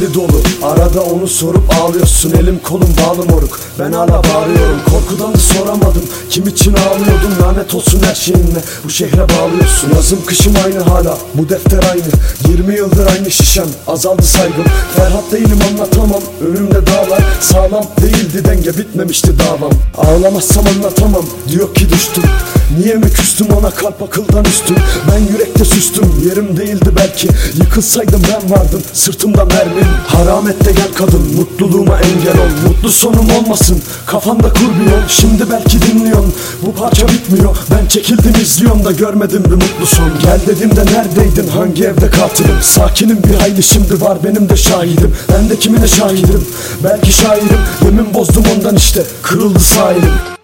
deli dolu. Arada onu sorup ağlıyorsun. Elim kolum bağlı moruk. Ben hala bağırıyorum. Korkudan da soramadım. Kim için ağlıyordum? Lanet olsun her şeyinle. Bu şehre bağlıyorsun. Yazım kışım aynı hala. Bu defter aynı. 20 yıldır aynı şişem. Azaldı saygım. Ferhat değilim Sağlam değildi denge bitmemişti davam. Ağlamazsam anlatamam Diyor ki düştüm. Niye mi küstüm ona kalp akıldan üstün? Ben yürekte süstüm yerim değildi belki. Yıkılsaydım ben vardım sırtımda mermim. Haram et de gel kadın mutluluğuma engel ol. Mutlu sonum olmasın kafanda kur bir yol. Şimdi belki dinliyorsun bu parça bitmiyor. Ben çekildim izliyorum da görmedim bir mutlu son. Gel dedim de neredeydin hangi evde katilim Sakinim bir hayli şimdi var benim de şahidim. Ben de kimine şahidim? Belki şairim Yemin bozdum ondan işte. Kırıldı sahilim